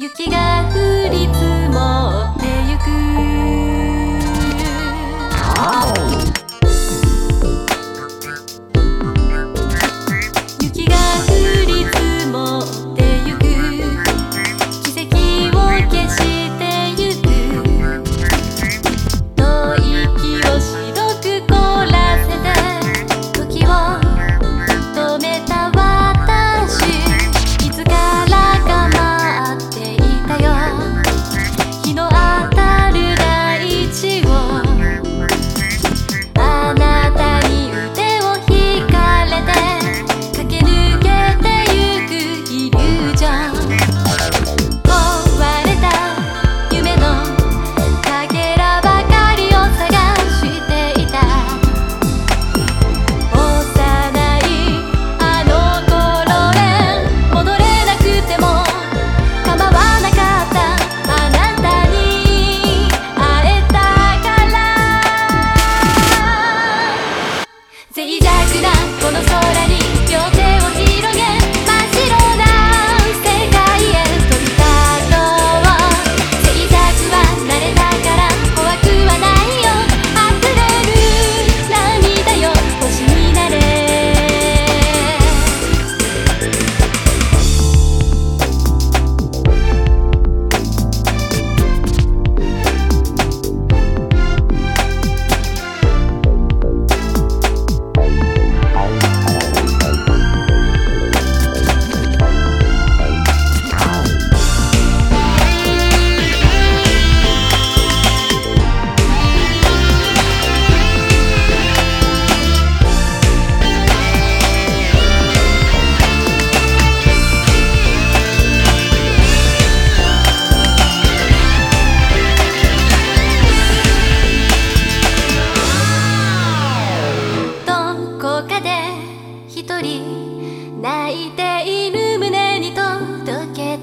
雪が降る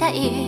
在意